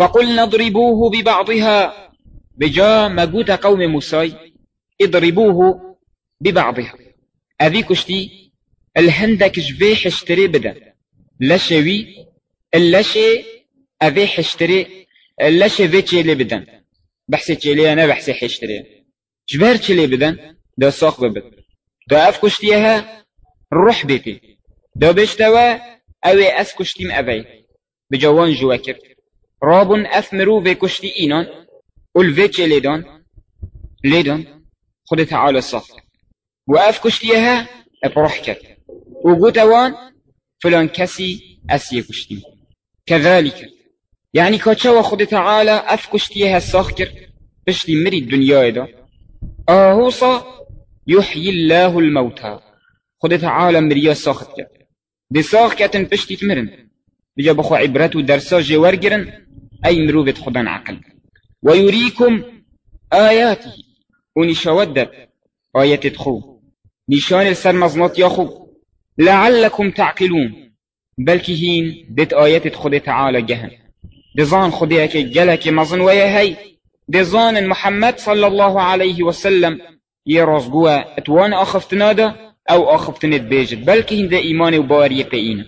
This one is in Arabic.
فقلنا اضربوه ببعضها بجا مقوت قوم موسى اضربوه ببعضها. أذي كشتي الهندك جبي حشتري بدا. لشوي اللشي أذي حشتري اللشي في تشيلي بدن بحسي تشيلي أنا بحسي حشتري جبر تشيلي بدن دا ساق ببد. دا أف كشتيها روح بيتي. دا بشتوا أوي أس كشتيم أبي بجوان جواكر. رابون أف مرو في كشتي إينان قل في تشيلي دان ليدان خد تعالى صفر وأف كشتيها بروح كت وقوتوان فلان كسي أسي كشتي كذلك يعني كاتشوا خد تعالى أف كشتيها الساخكر بشتي مري الدنيا دا آهوصا يحيي الله الموتى خد تعالى مريا ساخت دي ساخ كاتن بشتي تمرن بجا بخو عبرات ودرسا جوار جرن أي مروفة خدان عقل. ويريكم آياته. ونشودر آيات تخو نشان السر مزنات ياخو لعلكم تعقلون. بلكي هين دت آيات خود تعالى جهن. دزان خديك جلك مزن ويا هي دزان محمد صلى الله عليه وسلم. يرزقوا أتوان اخفتنادا أو آخفتنت بيجت بلكي هين ده ايمان وبارية بينا